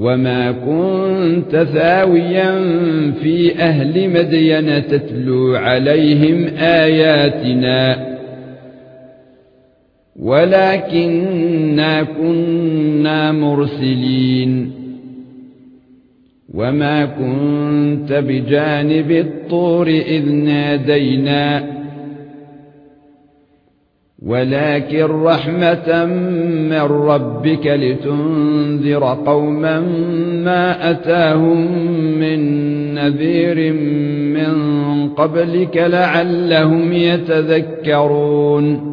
وما كنت ثاويا في أهل مدين تتلو عليهم اياتنا ولكننا كنا مرسلين وما كنت بجانب الطور اذ نادينا ولكن رحمة من ربك لتنذر قوما ما أتاهم من نذير من قبلك لعلهم يتذكرون.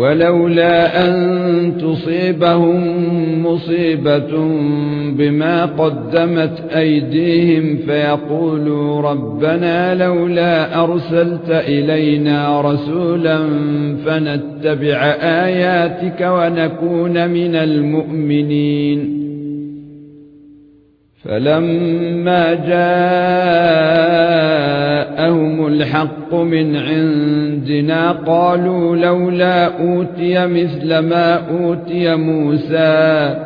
ولولا أن تصيبهم مصيبة بما قدمت أيديهم فيقولوا ربنا لولا أرسلت إلينا رسولا فنتبع آياتك ونكون من المؤمنين. فلما جاءهم الحق من عندنا قالوا لولا أوتي مثل ما أوتي موسى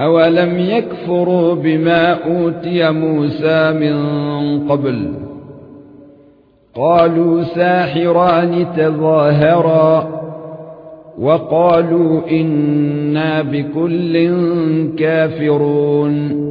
أولم يكفروا بما أوتي موسى من قبل قالوا ساحران تظاهرا وقالوا إنا بكل كافرون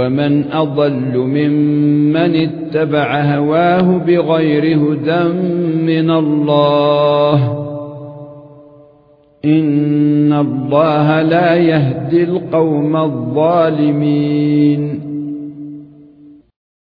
ومن أضل ممن اتبع هواه بغير هدى من الله إن الله لا يهدي القوم الظالمين